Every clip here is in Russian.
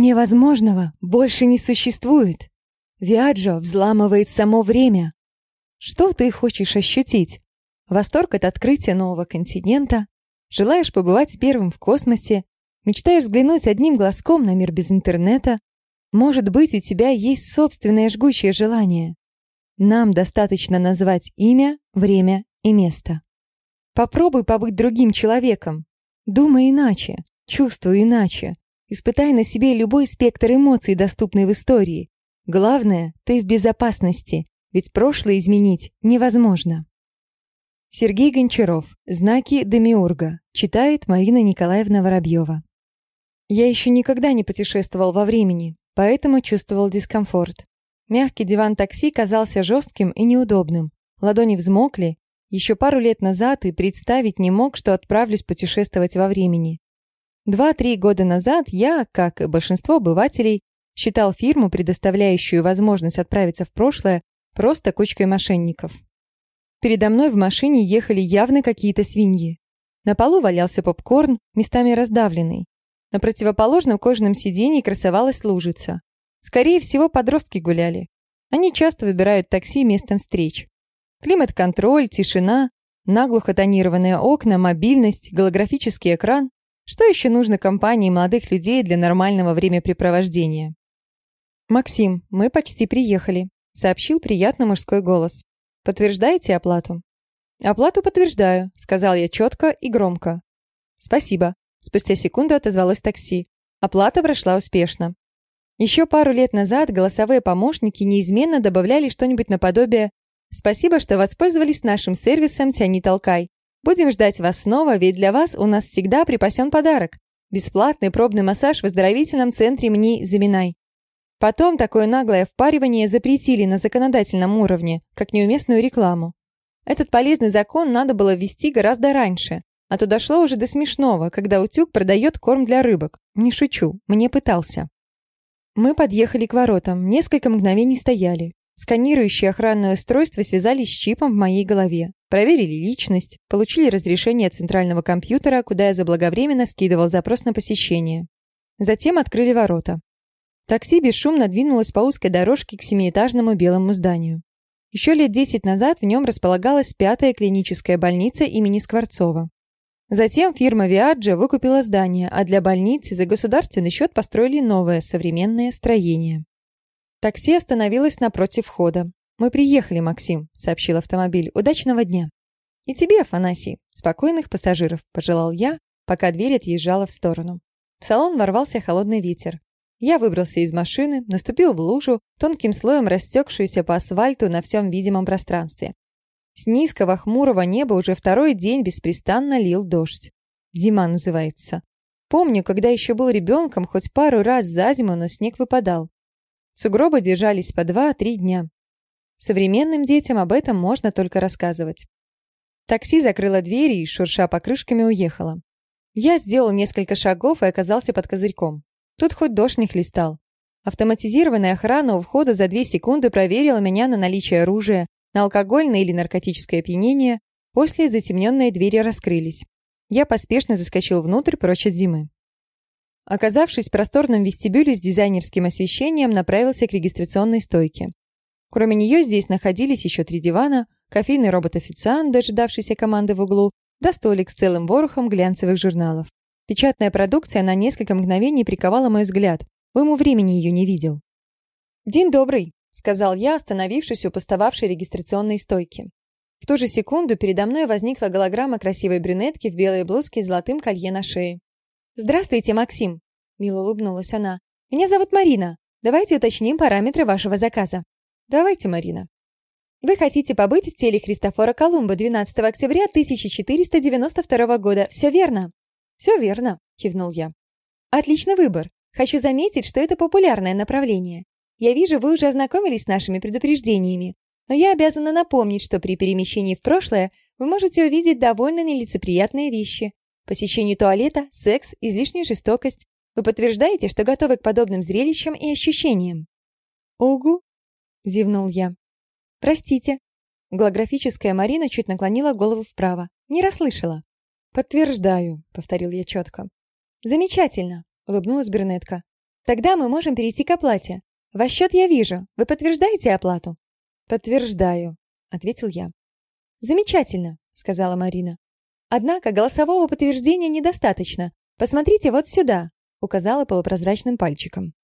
Невозможного больше не существует. Виаджо взламывает само время. Что ты хочешь ощутить? Восторг от открытия нового континента? Желаешь побывать первым в космосе? Мечтаешь взглянуть одним глазком на мир без интернета? Может быть, у тебя есть собственное жгучее желание? Нам достаточно назвать имя, время и место. Попробуй побыть другим человеком. Думай иначе, чувствуй иначе. Испытай на себе любой спектр эмоций, доступный в истории. Главное, ты в безопасности, ведь прошлое изменить невозможно. Сергей Гончаров. Знаки Демиурга. Читает Марина Николаевна Воробьева. Я еще никогда не путешествовал во времени, поэтому чувствовал дискомфорт. Мягкий диван такси казался жестким и неудобным. Ладони взмокли. Еще пару лет назад и представить не мог, что отправлюсь путешествовать во времени. Два-три года назад я, как и большинство обывателей, считал фирму, предоставляющую возможность отправиться в прошлое, просто кучкой мошенников. Передо мной в машине ехали явно какие-то свиньи. На полу валялся попкорн, местами раздавленный. На противоположном кожаном сиденье красовалась лужица. Скорее всего, подростки гуляли. Они часто выбирают такси местом встреч. Климат-контроль, тишина, наглухо тонированные окна, мобильность, голографический экран. Что еще нужно компании молодых людей для нормального времяпрепровождения? «Максим, мы почти приехали», — сообщил приятно мужской голос. Подтверждаете оплату?» «Оплату подтверждаю», — сказал я четко и громко. «Спасибо». Спустя секунду отозвалось такси. Оплата прошла успешно. Еще пару лет назад голосовые помощники неизменно добавляли что-нибудь наподобие «Спасибо, что воспользовались нашим сервисом «Тяни толкай». Будем ждать вас снова, ведь для вас у нас всегда припасен подарок. Бесплатный пробный массаж в оздоровительном центре МНИ «Заминай». Потом такое наглое впаривание запретили на законодательном уровне, как неуместную рекламу. Этот полезный закон надо было ввести гораздо раньше, а то дошло уже до смешного, когда утюг продает корм для рыбок. Не шучу, мне пытался. Мы подъехали к воротам, несколько мгновений стояли. Сканирующие охранное устройство связались с чипом в моей голове. Проверили личность, получили разрешение от центрального компьютера, куда я заблаговременно скидывал запрос на посещение. Затем открыли ворота. Такси бесшумно двинулось по узкой дорожке к семиэтажному белому зданию. Еще лет десять назад в нем располагалась пятая клиническая больница имени Скворцова. Затем фирма Виаджа выкупила здание, а для больницы за государственный счет построили новое современное строение. Такси остановилось напротив входа. «Мы приехали, Максим», — сообщил автомобиль. «Удачного дня». «И тебе, Афанасий. Спокойных пассажиров», — пожелал я, пока дверь отъезжала в сторону. В салон ворвался холодный ветер. Я выбрался из машины, наступил в лужу, тонким слоем растекшуюся по асфальту на всем видимом пространстве. С низкого хмурого неба уже второй день беспрестанно лил дождь. Зима называется. Помню, когда еще был ребенком, хоть пару раз за зиму, но снег выпадал. Сугробы держались по два-три дня. Современным детям об этом можно только рассказывать. Такси закрыло двери и, шурша покрышками, уехало. Я сделал несколько шагов и оказался под козырьком. Тут хоть дождь не хлестал. Автоматизированная охрана у входа за две секунды проверила меня на наличие оружия, на алкогольное или наркотическое опьянение. После затемненные двери раскрылись. Я поспешно заскочил внутрь прочь от зимы. Оказавшись в просторном вестибюле с дизайнерским освещением, направился к регистрационной стойке. Кроме нее здесь находились еще три дивана, кофейный робот-официант, дожидавшийся команды в углу, да столик с целым ворохом глянцевых журналов. Печатная продукция на несколько мгновений приковала мой взгляд. В ему времени ее не видел. «День добрый», — сказал я, остановившись у постававшей регистрационной стойки. В ту же секунду передо мной возникла голограмма красивой брюнетки в белой блузке и золотым колье на шее. «Здравствуйте, Максим», — мило улыбнулась она. «Меня зовут Марина. Давайте уточним параметры вашего заказа». «Давайте, Марина». Вы хотите побыть в теле Христофора Колумба 12 октября 1492 года. Все верно? «Все верно», — кивнул я. «Отличный выбор. Хочу заметить, что это популярное направление. Я вижу, вы уже ознакомились с нашими предупреждениями, но я обязана напомнить, что при перемещении в прошлое вы можете увидеть довольно нелицеприятные вещи. Посещение туалета, секс, излишняя жестокость. Вы подтверждаете, что готовы к подобным зрелищам и ощущениям?» «Угу», — зевнул я. «Простите». Голографическая Марина чуть наклонила голову вправо. Не расслышала. «Подтверждаю», — повторил я четко. «Замечательно», — улыбнулась брюнетка. Тогда мы можем перейти к оплате. Ваш счет я вижу. Вы подтверждаете оплату? Подтверждаю, ответил я. Замечательно, сказала Марина. Однако голосового подтверждения недостаточно. Посмотрите вот сюда, указала полупрозрачным пальчиком.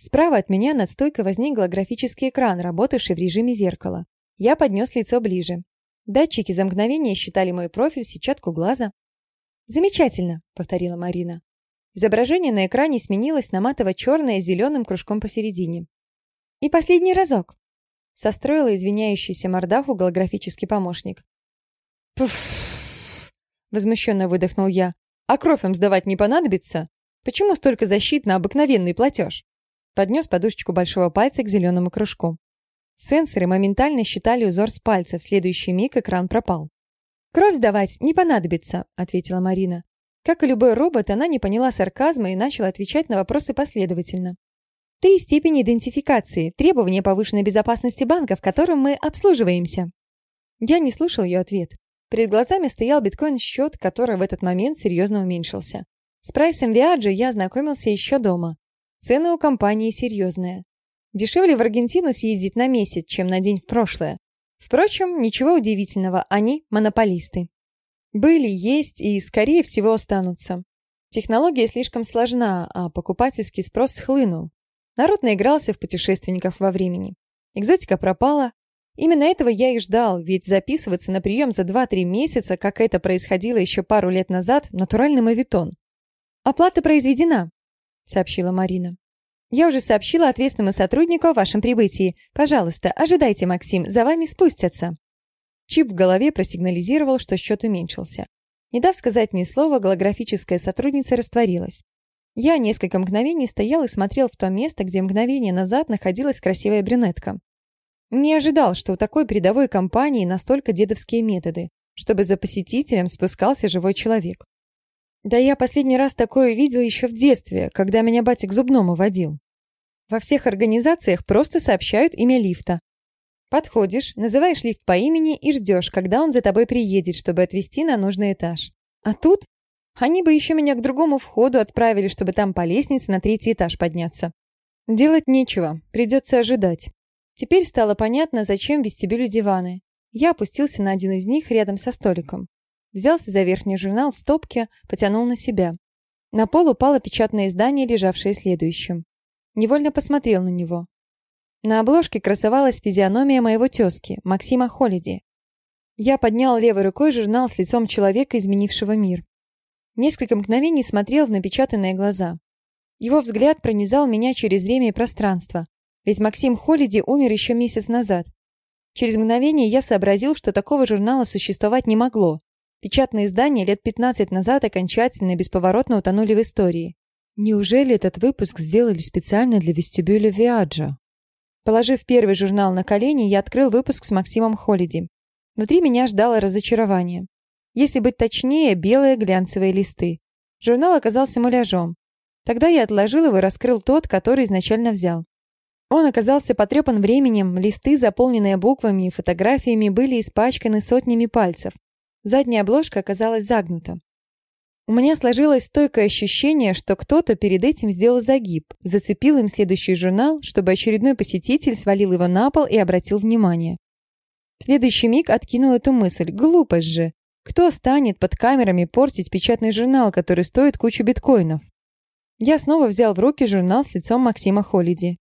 Справа от меня над стойкой возник голографический экран, работавший в режиме зеркала. Я поднес лицо ближе. Датчики за мгновение считали мой профиль, сетчатку глаза. «Замечательно», — повторила Марина. Изображение на экране сменилось на матово-черное с зеленым кружком посередине. «И последний разок», — состроила извиняющийся мордаху голографический помощник. «Пф!» — возмущенно выдохнул я. «А кровь им сдавать не понадобится? Почему столько защит на обыкновенный платеж?» Поднес подушечку большого пальца к зеленому кружку. Сенсоры моментально считали узор с пальца, в следующий миг экран пропал. «Кровь сдавать не понадобится», — ответила Марина. Как и любой робот, она не поняла сарказма и начала отвечать на вопросы последовательно. Три степени идентификации, требования повышенной безопасности банка, в котором мы обслуживаемся. Я не слушал ее ответ. Перед глазами стоял биткоин-счет, который в этот момент серьезно уменьшился. С прайсом Viaggio я знакомился еще дома. Цены у компании серьезные. Дешевле в Аргентину съездить на месяц, чем на день в прошлое. Впрочем, ничего удивительного, они монополисты. Были, есть и, скорее всего, останутся. Технология слишком сложна, а покупательский спрос схлынул. Народ наигрался в путешественников во времени. Экзотика пропала. Именно этого я и ждал, ведь записываться на прием за 2-3 месяца, как это происходило еще пару лет назад, натуральный мавитон. «Оплата произведена», сообщила Марина. «Я уже сообщила ответственному сотруднику о вашем прибытии. Пожалуйста, ожидайте, Максим, за вами спустятся». Чип в голове просигнализировал, что счет уменьшился. Не дав сказать ни слова, голографическая сотрудница растворилась. Я несколько мгновений стоял и смотрел в то место, где мгновение назад находилась красивая брюнетка. Не ожидал, что у такой передовой компании настолько дедовские методы, чтобы за посетителем спускался живой человек. Да я последний раз такое видел еще в детстве, когда меня батя к зубному водил. Во всех организациях просто сообщают имя лифта. Подходишь, называешь лифт по имени и ждешь, когда он за тобой приедет, чтобы отвезти на нужный этаж. А тут они бы еще меня к другому входу отправили, чтобы там по лестнице на третий этаж подняться. Делать нечего, придется ожидать. Теперь стало понятно, зачем вестибюлю диваны. Я опустился на один из них рядом со столиком. Взялся за верхний журнал в стопке, потянул на себя. На пол упало печатное издание, лежавшее следующим. Невольно посмотрел на него. На обложке красовалась физиономия моего тезки, Максима Холиди. Я поднял левой рукой журнал с лицом человека, изменившего мир. Несколько мгновений смотрел в напечатанные глаза. Его взгляд пронизал меня через время и пространство, ведь Максим Холиди умер еще месяц назад. Через мгновение я сообразил, что такого журнала существовать не могло, Печатные издания лет 15 назад окончательно и бесповоротно утонули в истории. Неужели этот выпуск сделали специально для вестибюля Виаджо? Положив первый журнал на колени, я открыл выпуск с Максимом Холиди. Внутри меня ждало разочарование. Если быть точнее, белые глянцевые листы. Журнал оказался муляжом. Тогда я отложил его и раскрыл тот, который изначально взял. Он оказался потрепан временем, листы, заполненные буквами и фотографиями, были испачканы сотнями пальцев. Задняя обложка оказалась загнута. У меня сложилось стойкое ощущение, что кто-то перед этим сделал загиб, зацепил им следующий журнал, чтобы очередной посетитель свалил его на пол и обратил внимание. В следующий миг откинул эту мысль. Глупость же. Кто станет под камерами портить печатный журнал, который стоит кучу биткоинов? Я снова взял в руки журнал с лицом Максима Холиди.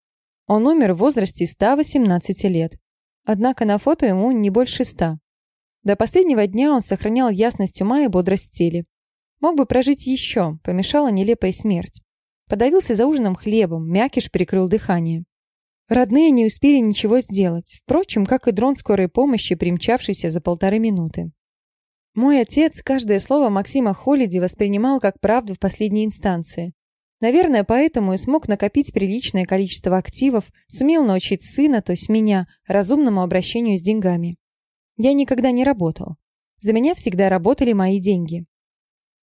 Он умер в возрасте 118 лет. Однако на фото ему не больше 100. До последнего дня он сохранял ясность ума и бодрость тела. Мог бы прожить еще, помешала нелепая смерть. Подавился за ужином хлебом, мякиш прикрыл дыхание. Родные не успели ничего сделать, впрочем, как и дрон скорой помощи, примчавшийся за полторы минуты. Мой отец каждое слово Максима Холиди воспринимал как правду в последней инстанции. Наверное, поэтому и смог накопить приличное количество активов, сумел научить сына, то есть меня, разумному обращению с деньгами. Я никогда не работал. За меня всегда работали мои деньги.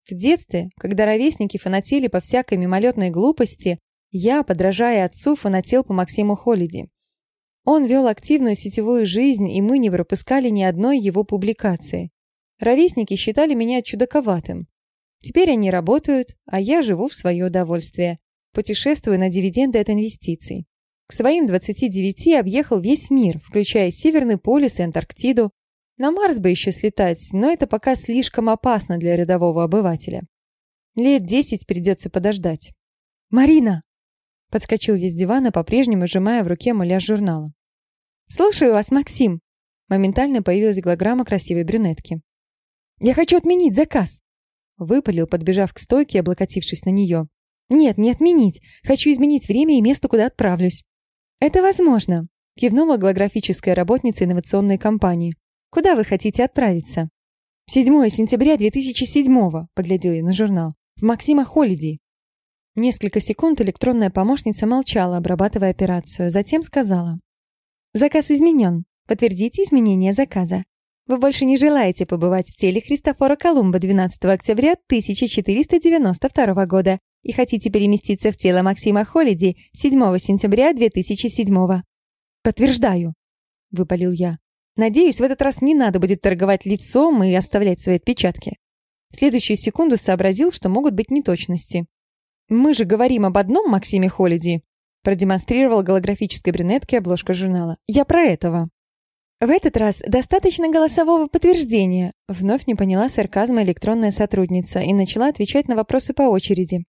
В детстве, когда ровесники фанатели по всякой мимолетной глупости, я, подражая отцу, фанател по Максиму Холиди. Он вел активную сетевую жизнь, и мы не пропускали ни одной его публикации. Ровесники считали меня чудаковатым. Теперь они работают, а я живу в свое удовольствие. Путешествую на дивиденды от инвестиций. К своим 29 объехал весь мир, включая Северный полюс и Антарктиду. На Марс бы еще слетать, но это пока слишком опасно для рядового обывателя. Лет десять придется подождать. «Марина!» Подскочил я с дивана, по-прежнему сжимая в руке муляж журнала. «Слушаю вас, Максим!» Моментально появилась голограмма красивой брюнетки. «Я хочу отменить заказ!» Выпалил, подбежав к стойке, облокотившись на нее. «Нет, не отменить. Хочу изменить время и место, куда отправлюсь». «Это возможно», — кивнула голографическая работница инновационной компании. «Куда вы хотите отправиться?» «7 сентября 2007-го», — поглядел я на журнал. «В Максима Холиди». Несколько секунд электронная помощница молчала, обрабатывая операцию. Затем сказала. «Заказ изменен. Подтвердите изменение заказа. Вы больше не желаете побывать в теле Христофора Колумба 12 октября 1492 года и хотите переместиться в тело Максима Холиди 7 сентября 2007 «Подтверждаю», — выпалил я. «Надеюсь, в этот раз не надо будет торговать лицом и оставлять свои отпечатки». В следующую секунду сообразил, что могут быть неточности. «Мы же говорим об одном Максиме Холиди», — продемонстрировал голографической брюнетке обложка журнала. «Я про этого». «В этот раз достаточно голосового подтверждения», — вновь не поняла сарказма электронная сотрудница и начала отвечать на вопросы по очереди.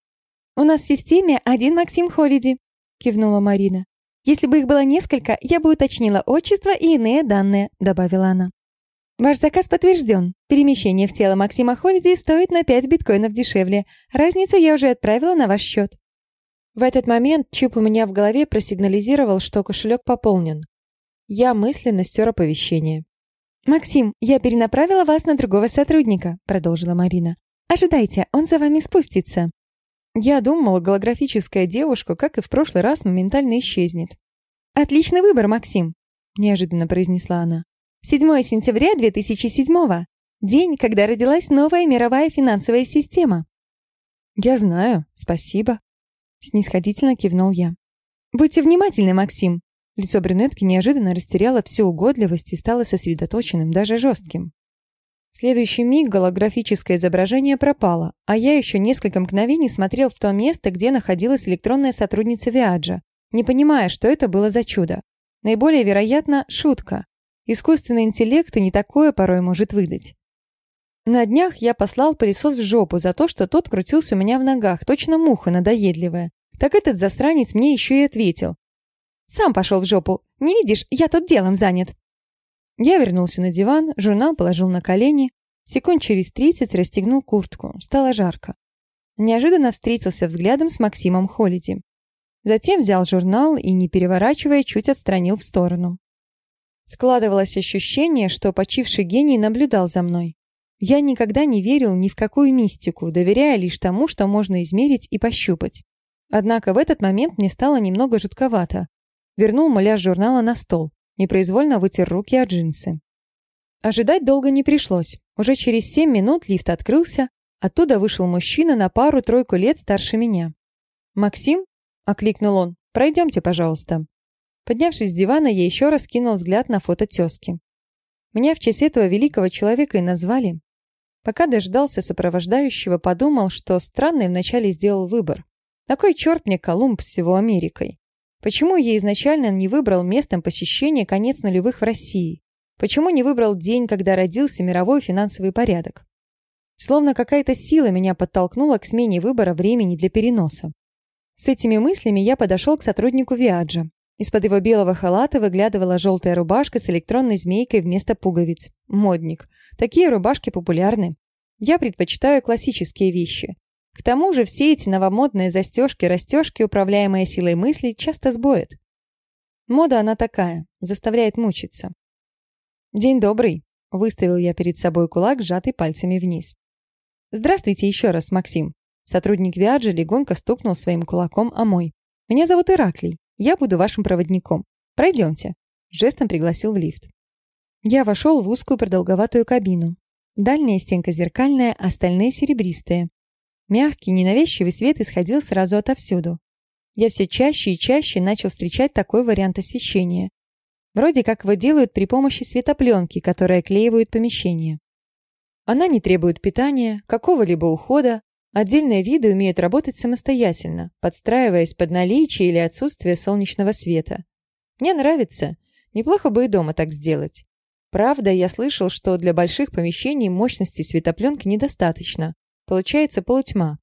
«У нас в системе один Максим Холиди», — кивнула Марина. «Если бы их было несколько, я бы уточнила отчество и иные данные», — добавила она. «Ваш заказ подтвержден. Перемещение в тело Максима Холиди стоит на 5 биткоинов дешевле. Разницу я уже отправила на ваш счет». В этот момент чип у меня в голове просигнализировал, что кошелек пополнен. Я мысленно стер оповещение. «Максим, я перенаправила вас на другого сотрудника», — продолжила Марина. «Ожидайте, он за вами спустится». Я думала, голографическая девушка, как и в прошлый раз, моментально исчезнет. «Отличный выбор, Максим», — неожиданно произнесла она. «7 сентября 2007-го. День, когда родилась новая мировая финансовая система». «Я знаю, спасибо», — снисходительно кивнул я. «Будьте внимательны, Максим». Лицо брюнетки неожиданно растеряло всю угодливость и стало сосредоточенным, даже жестким. В следующий миг голографическое изображение пропало, а я еще несколько мгновений смотрел в то место, где находилась электронная сотрудница Виаджа, не понимая, что это было за чудо. Наиболее вероятно, шутка. Искусственный интеллект и не такое порой может выдать. На днях я послал пылесос в жопу за то, что тот крутился у меня в ногах, точно муха надоедливая. Так этот засранец мне еще и ответил. «Сам пошел в жопу. Не видишь, я тут делом занят». Я вернулся на диван, журнал положил на колени. Секунд через тридцать расстегнул куртку. Стало жарко. Неожиданно встретился взглядом с Максимом Холиди. Затем взял журнал и, не переворачивая, чуть отстранил в сторону. Складывалось ощущение, что почивший гений наблюдал за мной. Я никогда не верил ни в какую мистику, доверяя лишь тому, что можно измерить и пощупать. Однако в этот момент мне стало немного жутковато. Вернул муляж журнала на стол. Непроизвольно вытер руки от джинсы. Ожидать долго не пришлось. Уже через семь минут лифт открылся, оттуда вышел мужчина на пару-тройку лет старше меня. «Максим?» — окликнул он. «Пройдемте, пожалуйста». Поднявшись с дивана, я еще раз кинул взгляд на фото тезки. Меня в честь этого великого человека и назвали. Пока дождался сопровождающего, подумал, что странный вначале сделал выбор. Такой черт мне Колумб с всего Америкой. Почему я изначально не выбрал местом посещения конец нулевых в России? Почему не выбрал день, когда родился мировой финансовый порядок? Словно какая-то сила меня подтолкнула к смене выбора времени для переноса. С этими мыслями я подошел к сотруднику Виаджа. Из-под его белого халата выглядывала желтая рубашка с электронной змейкой вместо пуговиц. Модник. Такие рубашки популярны. Я предпочитаю классические вещи. К тому же все эти новомодные застежки-растежки, управляемые силой мысли, часто сбоят. Мода она такая, заставляет мучиться. «День добрый», — выставил я перед собой кулак, сжатый пальцами вниз. «Здравствуйте еще раз, Максим». Сотрудник Виаджи легонько стукнул своим кулаком о мой. «Меня зовут Ираклий. Я буду вашим проводником. Пройдемте». Жестом пригласил в лифт. Я вошел в узкую продолговатую кабину. Дальняя стенка зеркальная, остальные серебристые. Мягкий, ненавязчивый свет исходил сразу отовсюду. Я все чаще и чаще начал встречать такой вариант освещения. Вроде как его делают при помощи светопленки, которая клеивают помещение. Она не требует питания, какого-либо ухода, Отдельные виды умеют работать самостоятельно, подстраиваясь под наличие или отсутствие солнечного света. Мне нравится. Неплохо бы и дома так сделать. Правда, я слышал, что для больших помещений мощности светопленки недостаточно. Получается полутьма.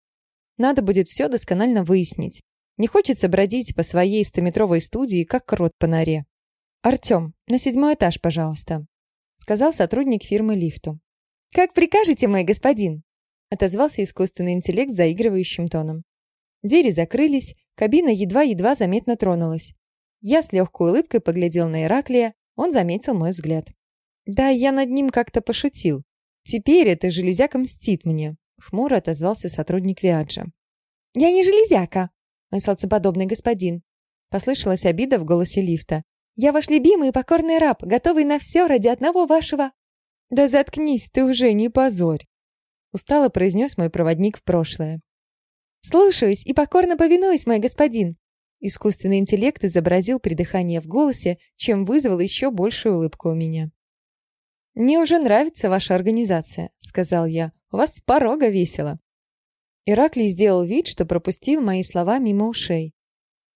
Надо будет все досконально выяснить. Не хочется бродить по своей стометровой студии, как крот по норе. «Артем, на седьмой этаж, пожалуйста», — сказал сотрудник фирмы лифту. «Как прикажете, мой господин?» отозвался искусственный интеллект заигрывающим тоном. Двери закрылись, кабина едва-едва заметно тронулась. Я с легкой улыбкой поглядел на Ираклия, он заметил мой взгляд. Да, я над ним как-то пошутил. Теперь эта железяка мстит мне, хмуро отозвался сотрудник Виаджа. Я не железяка, мой солнцеподобный господин. Послышалась обида в голосе лифта. Я ваш любимый и покорный раб, готовый на все ради одного вашего... Да заткнись ты уже, не позорь. Устало произнес мой проводник в прошлое. «Слушаюсь и покорно повинуюсь, мой господин!» Искусственный интеллект изобразил придыхание в голосе, чем вызвал еще большую улыбку у меня. «Мне уже нравится ваша организация», — сказал я. «У вас с порога весело». Ираклий сделал вид, что пропустил мои слова мимо ушей.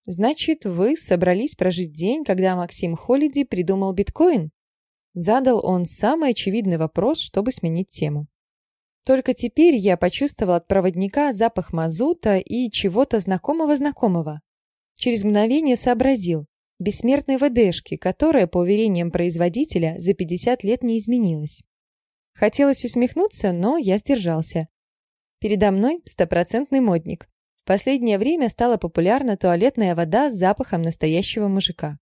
«Значит, вы собрались прожить день, когда Максим Холиди придумал биткоин?» Задал он самый очевидный вопрос, чтобы сменить тему. Только теперь я почувствовал от проводника запах мазута и чего-то знакомого-знакомого. Через мгновение сообразил. Бессмертной ВДшки, которая, по уверениям производителя, за 50 лет не изменилась. Хотелось усмехнуться, но я сдержался. Передо мной стопроцентный модник. В последнее время стала популярна туалетная вода с запахом настоящего мужика.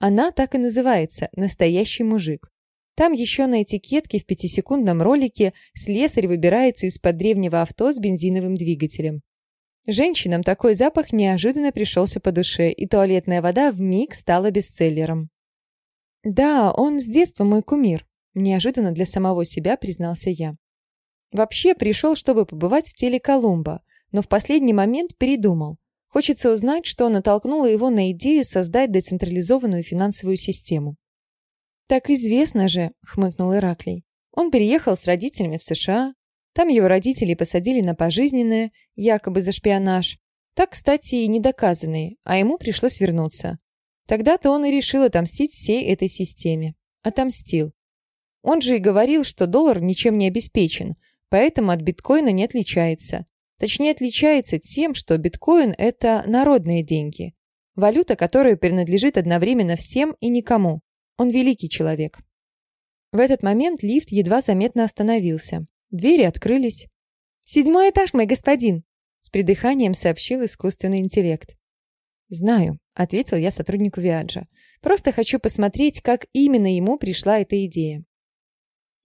Она так и называется «настоящий мужик». Там еще на этикетке в пятисекундном ролике слесарь выбирается из-под древнего авто с бензиновым двигателем. Женщинам такой запах неожиданно пришелся по душе, и туалетная вода вмиг стала бестселлером. «Да, он с детства мой кумир», – неожиданно для самого себя признался я. Вообще пришел, чтобы побывать в теле Колумба, но в последний момент передумал. Хочется узнать, что натолкнуло его на идею создать децентрализованную финансовую систему. «Так известно же», — хмыкнул Ираклий. Он переехал с родителями в США. Там его родители посадили на пожизненное, якобы за шпионаж. Так, кстати, и недоказанные, а ему пришлось вернуться. Тогда-то он и решил отомстить всей этой системе. Отомстил. Он же и говорил, что доллар ничем не обеспечен, поэтому от биткоина не отличается. Точнее, отличается тем, что биткоин – это народные деньги. Валюта, которая принадлежит одновременно всем и никому. Он великий человек. В этот момент лифт едва заметно остановился. Двери открылись. «Седьмой этаж, мой господин!» С придыханием сообщил искусственный интеллект. «Знаю», — ответил я сотруднику Виаджа. «Просто хочу посмотреть, как именно ему пришла эта идея».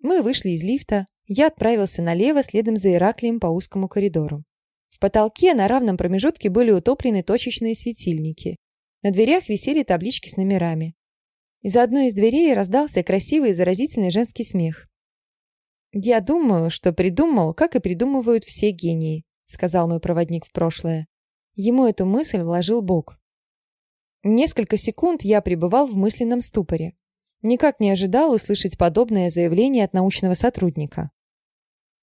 Мы вышли из лифта. Я отправился налево, следом за Ираклием по узкому коридору. В потолке на равном промежутке были утоплены точечные светильники. На дверях висели таблички с номерами. Из одной из дверей раздался красивый и заразительный женский смех. «Я думаю, что придумал, как и придумывают все гении», сказал мой проводник в прошлое. Ему эту мысль вложил Бог. Несколько секунд я пребывал в мысленном ступоре. Никак не ожидал услышать подобное заявление от научного сотрудника.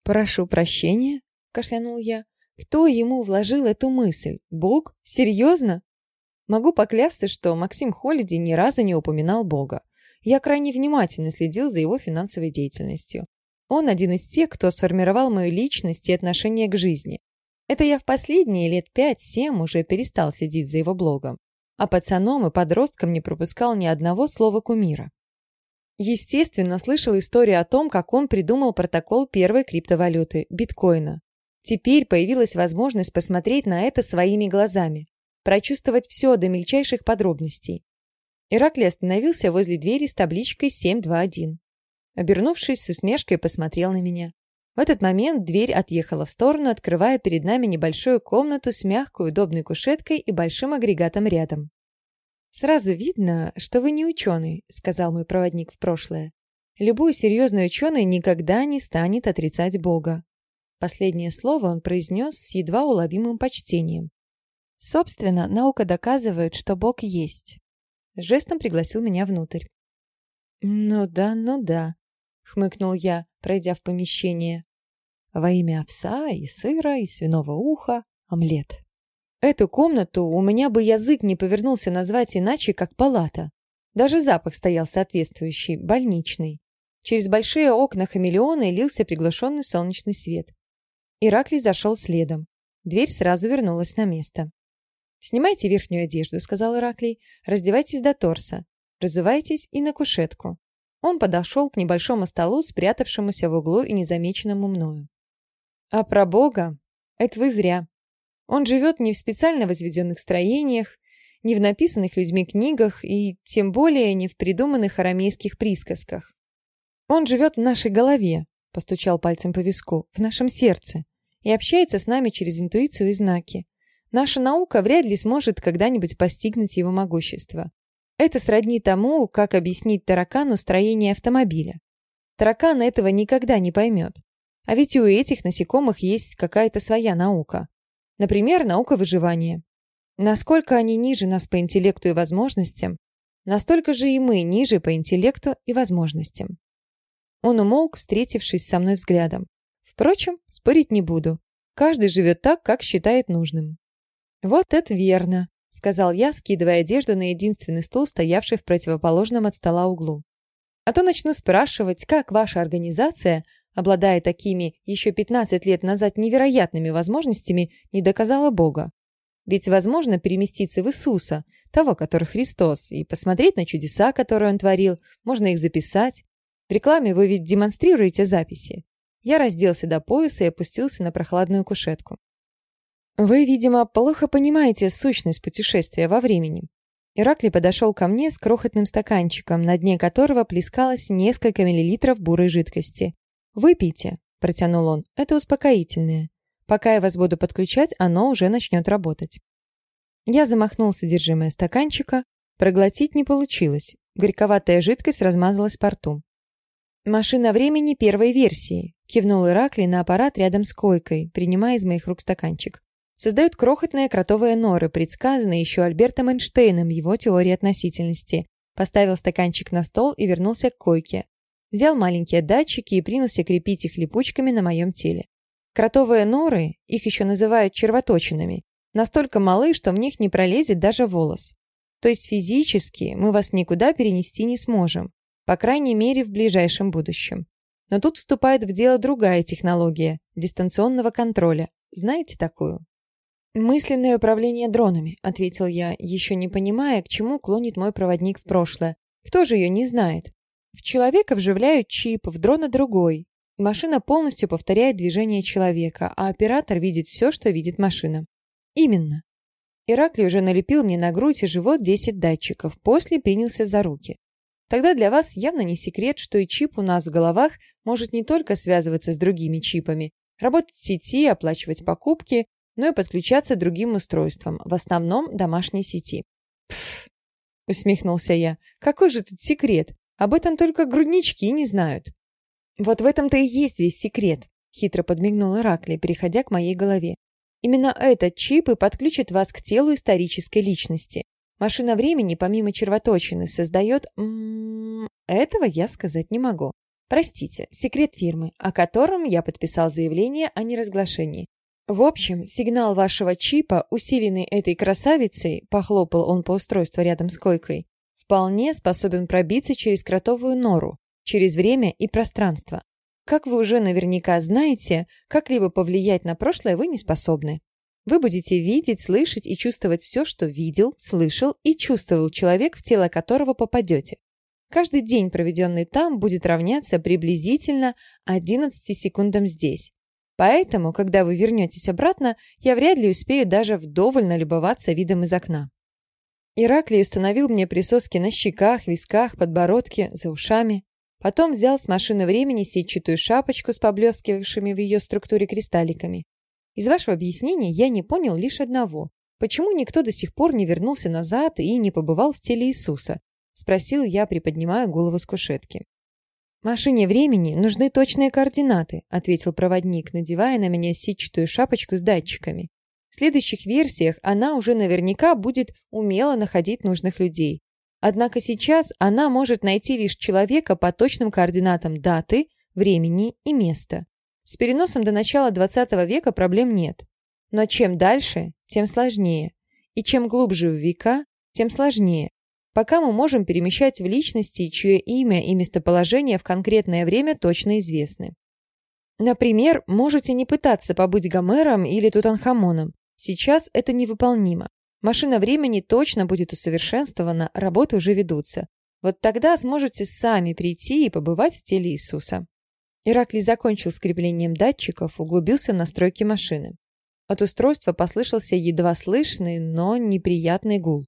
«Прошу прощения», — кашлянул я. «Кто ему вложил эту мысль? Бог? Серьезно?» Могу поклясться, что Максим Холиди ни разу не упоминал Бога. Я крайне внимательно следил за его финансовой деятельностью. Он один из тех, кто сформировал мою личность и отношение к жизни. Это я в последние лет пять-семь уже перестал следить за его блогом. А пацаном и подростком не пропускал ни одного слова кумира. Естественно, слышал историю о том, как он придумал протокол первой криптовалюты – биткоина. Теперь появилась возможность посмотреть на это своими глазами прочувствовать все до мельчайших подробностей. Ираклий остановился возле двери с табличкой 721. Обернувшись, с усмешкой посмотрел на меня. В этот момент дверь отъехала в сторону, открывая перед нами небольшую комнату с мягкой удобной кушеткой и большим агрегатом рядом. «Сразу видно, что вы не ученый», — сказал мой проводник в прошлое. «Любой серьезный ученый никогда не станет отрицать Бога». Последнее слово он произнес с едва уловимым почтением. Собственно, наука доказывает, что Бог есть. Жестом пригласил меня внутрь. «Ну да, ну да», — хмыкнул я, пройдя в помещение. во имя овса и сыра и свиного уха омлет. Эту комнату у меня бы язык не повернулся назвать иначе, как палата. Даже запах стоял соответствующий, больничный. Через большие окна хамелеона лился приглушенный солнечный свет. Ираклий зашел следом. Дверь сразу вернулась на место. «Снимайте верхнюю одежду», — сказал Ираклий. «Раздевайтесь до торса. Разувайтесь и на кушетку». Он подошел к небольшому столу, спрятавшемуся в углу и незамеченному мною. «А про Бога? Это вы зря. Он живет не в специально возведенных строениях, не в написанных людьми книгах и тем более не в придуманных арамейских присказках. Он живет в нашей голове, постучал пальцем по виску, в нашем сердце, и общается с нами через интуицию и знаки. Наша наука вряд ли сможет когда-нибудь постигнуть его могущество. Это сродни тому, как объяснить таракану строение автомобиля. Таракан этого никогда не поймет. А ведь у этих насекомых есть какая-то своя наука. Например, наука выживания. Насколько они ниже нас по интеллекту и возможностям, настолько же и мы ниже по интеллекту и возможностям. Он умолк, встретившись со мной взглядом. Впрочем, спорить не буду. Каждый живет так, как считает нужным. «Вот это верно», — сказал я, скидывая одежду на единственный стул, стоявший в противоположном от стола углу. «А то начну спрашивать, как ваша организация обладая такими еще 15 лет назад невероятными возможностями, не доказала Бога. Ведь возможно переместиться в Иисуса, того, который Христос, и посмотреть на чудеса, которые Он творил, можно их записать. В рекламе вы ведь демонстрируете записи. Я разделся до пояса и опустился на прохладную кушетку. Вы, видимо, плохо понимаете сущность путешествия во времени. Ираклий подошел ко мне с крохотным стаканчиком, на дне которого плескалось несколько миллилитров бурой жидкости. «Выпейте», — протянул он, — «это успокоительное. Пока я вас буду подключать, оно уже начнет работать». Я замахнул содержимое стаканчика, проглотить не получилось. Горьковатая жидкость размазалась по рту. «Машина времени первой версии», — кивнул Ираклий на аппарат рядом с койкой, принимая из моих рук стаканчик. Создают крохотные кротовые норы, предсказанные еще Альбертом Эйнштейном его теорией относительности. Поставил стаканчик на стол и вернулся к койке. Взял маленькие датчики и принялся крепить их липучками на моем теле. Кротовые норы, их еще называют червоточинами, настолько малы, что в них не пролезет даже волос. То есть физически мы вас никуда перенести не сможем, по крайней мере в ближайшем будущем. Но тут вступает в дело другая технология – дистанционного контроля. Знаете такую? «Мысленное управление дронами», – ответил я, еще не понимая, к чему клонит мой проводник в прошлое. Кто же ее не знает? В человека вживляют чип, в дрона другой. Машина полностью повторяет движение человека, а оператор видит все, что видит машина. Именно. Ираклий уже налепил мне на грудь и живот 10 датчиков, после принялся за руки. Тогда для вас явно не секрет, что и чип у нас в головах может не только связываться с другими чипами, работать в сети, оплачивать покупки, но и подключаться к другим устройствам, в основном домашней сети. «Пф!» — усмехнулся я. «Какой же тут секрет? Об этом только груднички не знают. Вот в этом-то и есть весь секрет, хитро подмигнул Иракли, переходя к моей голове. Именно этот чип и подключит вас к телу исторической личности. Машина времени, помимо червоточины, создает... М -м, этого я сказать не могу. Простите, секрет фирмы, о котором я подписал заявление о неразглашении. В общем, сигнал вашего чипа, усиленный этой красавицей, похлопал он по устройству рядом с койкой, вполне способен пробиться через кротовую нору, через время и пространство. Как вы уже наверняка знаете, как-либо повлиять на прошлое вы не способны. Вы будете видеть, слышать и чувствовать все, что видел, слышал и чувствовал человек, в тело которого попадете. Каждый день, проведенный там, будет равняться приблизительно 11 секундам здесь. Поэтому, когда вы вернетесь обратно, я вряд ли успею даже вдоволь налюбоваться видом из окна. Ираклий установил мне присоски на щеках, висках, подбородке, за ушами. Потом взял с машины времени сетчатую шапочку с поблескивавшими в ее структуре кристалликами. Из вашего объяснения я не понял лишь одного. Почему никто до сих пор не вернулся назад и не побывал в теле Иисуса? Спросил я, приподнимая голову с кушетки. «Машине времени нужны точные координаты», ответил проводник, надевая на меня сетчатую шапочку с датчиками. В следующих версиях она уже наверняка будет умело находить нужных людей. Однако сейчас она может найти лишь человека по точным координатам даты, времени и места. С переносом до начала 20 века проблем нет. Но чем дальше, тем сложнее. И чем глубже в века, тем сложнее. Пока мы можем перемещать в личности, чье имя и местоположение в конкретное время точно известны. Например, можете не пытаться побыть Гомером или Тутанхамоном. Сейчас это невыполнимо. Машина времени точно будет усовершенствована, работы уже ведутся. Вот тогда сможете сами прийти и побывать в теле Иисуса. Ираклий закончил скреплением датчиков, углубился в настройки машины. От устройства послышался едва слышный, но неприятный гул.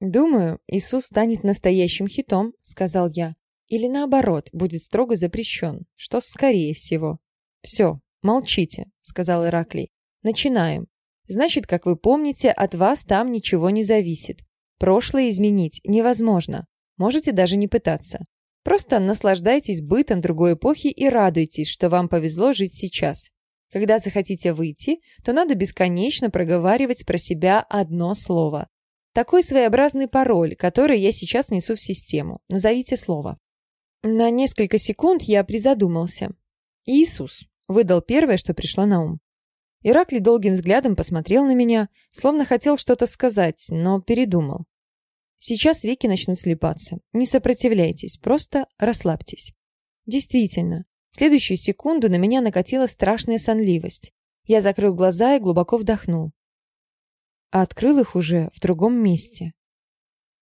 «Думаю, Иисус станет настоящим хитом», — сказал я. «Или наоборот, будет строго запрещен, что скорее всего». «Все, молчите», — сказал Ираклий. «Начинаем. Значит, как вы помните, от вас там ничего не зависит. Прошлое изменить невозможно. Можете даже не пытаться. Просто наслаждайтесь бытом другой эпохи и радуйтесь, что вам повезло жить сейчас. Когда захотите выйти, то надо бесконечно проговаривать про себя одно слово. Такой своеобразный пароль, который я сейчас несу в систему. Назовите слово. На несколько секунд я призадумался. Иисус выдал первое, что пришло на ум. Ираклий долгим взглядом посмотрел на меня, словно хотел что-то сказать, но передумал. Сейчас веки начнут слепаться. Не сопротивляйтесь, просто расслабьтесь. Действительно, в следующую секунду на меня накатила страшная сонливость. Я закрыл глаза и глубоко вдохнул. А открыл их уже в другом месте.